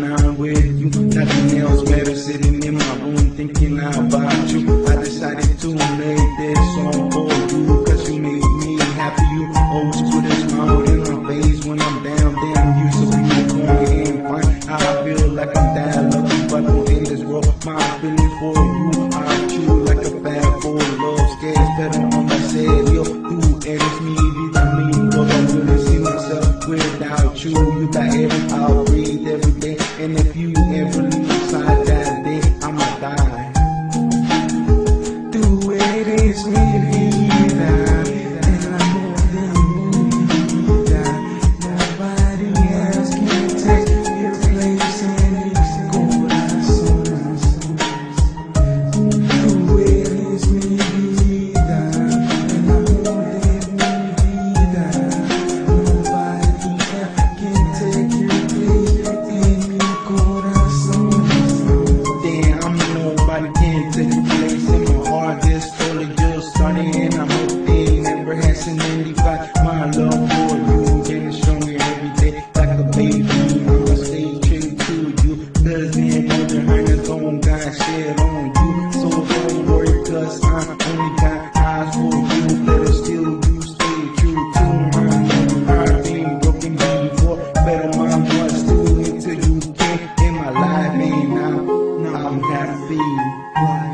time with you. Nothing else matters. Sitting in my room thinking about you. I decided to make this song for you. Cause you make me happy. You always put a smile in my face when I'm down. Damn, you so beautiful and fine. I feel like I'm that lucky, but I'm in this world. My feelings for you. I chew like a bad boy. Love scares better on my said, yo. You eres mi vida, mi todo. I really see myself without you. You got every I Tú eres mi vida, 35, my love for you. Can stronger every day, like a baby. I'ma stay true to you. Cause then under highness on God, shit on you. So don't worry, cause I only got eyes for you. Better still do stay true to me. I've been broken before, better my was too into you came in my life. And now, now I'm happy.